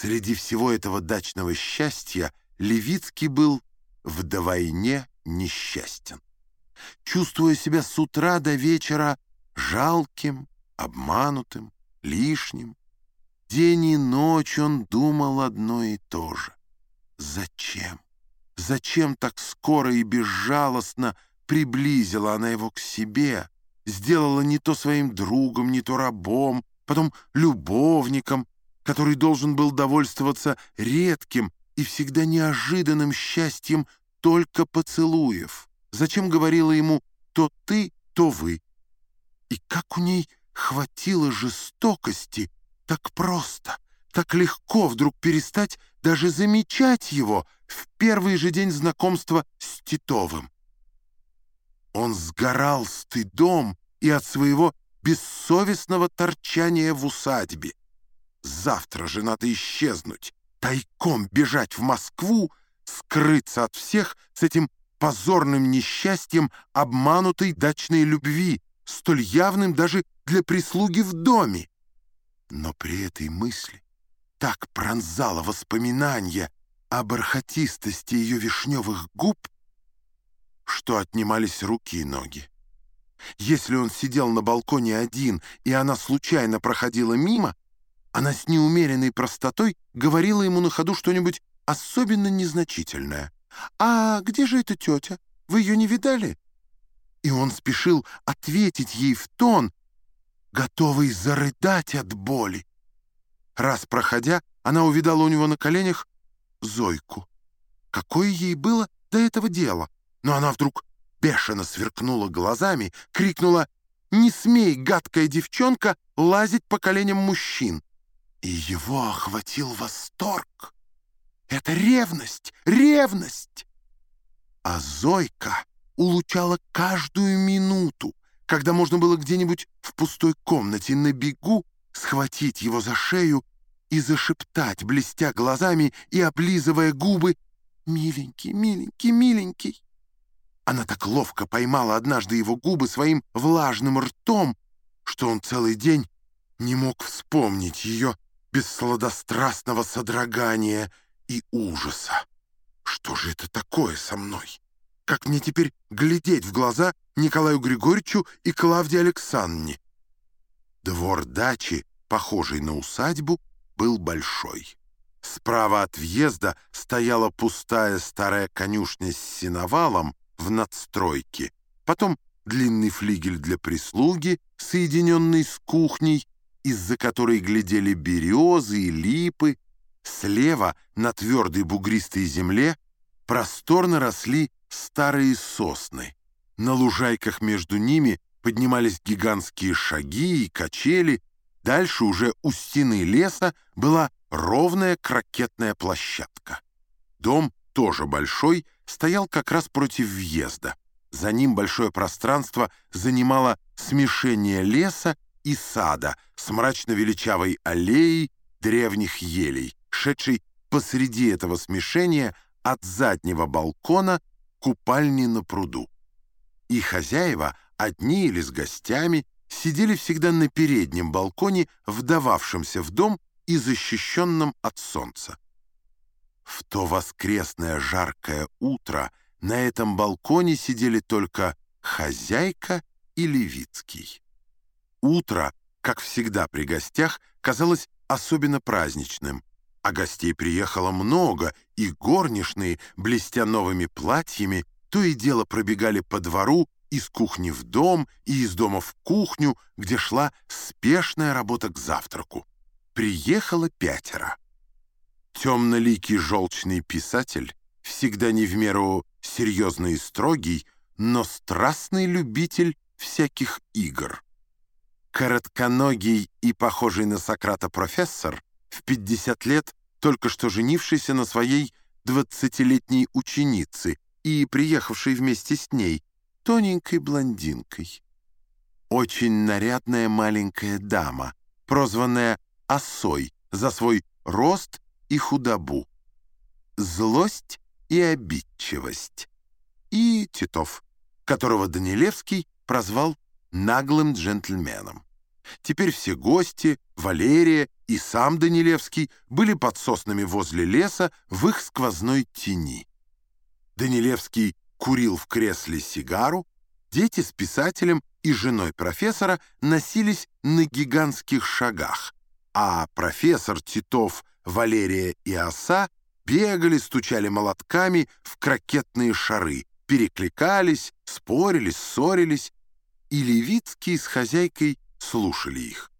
Среди всего этого дачного счастья Левицкий был вдвойне несчастен. Чувствуя себя с утра до вечера жалким, обманутым, лишним, день и ночь он думал одно и то же. Зачем? Зачем так скоро и безжалостно приблизила она его к себе, сделала не то своим другом, не то рабом, потом любовником, который должен был довольствоваться редким и всегда неожиданным счастьем только поцелуев. Зачем говорила ему «то ты, то вы»? И как у ней хватило жестокости так просто, так легко вдруг перестать даже замечать его в первый же день знакомства с Титовым. Он сгорал стыдом и от своего бессовестного торчания в усадьбе. Завтра же надо исчезнуть, тайком бежать в Москву, скрыться от всех с этим позорным несчастьем обманутой дачной любви, столь явным даже для прислуги в доме. Но при этой мысли так пронзало воспоминание о бархатистости ее вишневых губ, что отнимались руки и ноги. Если он сидел на балконе один, и она случайно проходила мимо, она с неумеренной простотой говорила ему на ходу что-нибудь особенно незначительное. «А где же эта тетя? Вы ее не видали?» И он спешил ответить ей в тон, готовый зарыдать от боли. Раз проходя, она увидала у него на коленях Зойку. Какое ей было до этого дело? Но она вдруг бешено сверкнула глазами, крикнула «Не смей, гадкая девчонка, лазить по коленям мужчин!» И его охватил восторг. Это ревность, ревность! А Зойка улучала каждую минуту, когда можно было где-нибудь в пустой комнате на бегу схватить его за шею и зашептать, блестя глазами и облизывая губы, «Миленький, миленький, миленький». Она так ловко поймала однажды его губы своим влажным ртом, что он целый день не мог вспомнить ее без сладострастного содрогания и ужаса. Что же это такое со мной? Как мне теперь глядеть в глаза Николаю Григорьевичу и Клавдии Александровне? Двор дачи, похожий на усадьбу, был большой. Справа от въезда стояла пустая старая конюшня с сеновалом в надстройке, потом длинный флигель для прислуги, соединенный с кухней, из-за которой глядели березы и липы, слева на твердой бугристой земле просторно росли старые сосны. На лужайках между ними поднимались гигантские шаги и качели, дальше уже у стены леса была ровная крокетная площадка. Дом, тоже большой, стоял как раз против въезда. За ним большое пространство занимало смешение леса и сада с мрачно-величавой аллеей древних елей, шедшей посреди этого смешения от заднего балкона купальни на пруду. И хозяева, одни или с гостями, сидели всегда на переднем балконе, вдававшемся в дом и защищенном от солнца. В то воскресное жаркое утро на этом балконе сидели только хозяйка и Левицкий. Утро, как всегда при гостях, казалось особенно праздничным, а гостей приехало много, и горничные, блестя новыми платьями, то и дело пробегали по двору из кухни в дом и из дома в кухню, где шла спешная работа к завтраку. Приехало пятеро. Темноликий желчный писатель, всегда не в меру серьезный и строгий, но страстный любитель всяких игр. Коротконогий и похожий на Сократа профессор, в 50 лет только что женившийся на своей 20-летней ученице и приехавшей вместе с ней, тоненькой блондинкой. Очень нарядная маленькая дама, прозванная Осой за свой рост и худобу, злость и обидчивость. И Титов, которого Данилевский прозвал наглым джентльменом. Теперь все гости, Валерия и сам Данилевский были под соснами возле леса в их сквозной тени. Данилевский курил в кресле сигару, дети с писателем и женой профессора носились на гигантских шагах, а профессор, Титов, Валерия и Оса бегали, стучали молотками в крокетные шары, перекликались, спорили, ссорились, и Левицкий с хозяйкой слушали их.